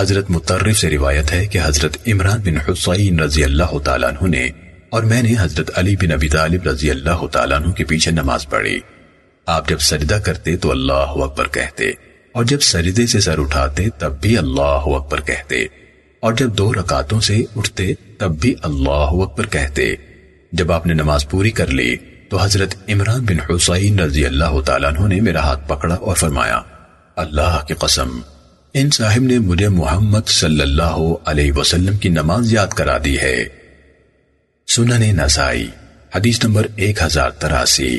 حضرت مترف سے روایت ہے کہ حضرت عمران بن حسین رضی اللہ تعالیٰ عنہ نے اور میں نے حضرت علی بن ابی طالب رضی اللہ تعالیٰ عنہ کے پیچھے نماز پڑھی۔ آپ جب سجدہ کرتے تو اللہ اکبر کہتے اور جب سجدے سے سر اٹھاتے تب بھی اللہ اکبر کہتے اور جب دو رکعتوں سے اٹھتے تب بھی اللہ اکبر کہتے۔ جب آپ نے نماز پوری کر لی تو حضرت عمران بن حسین رضی اللہ تعالیٰ عنہ نے میرا ہاتھ پکڑا اور فرمایا، اللہ کی قسم ان صاحب نے مجھے محمد صلی اللہ علیہ وسلم کی نماز یاد کرا دی ہے۔ سنن نسائی، حدیث نمبر ایک ہزار تراسی۔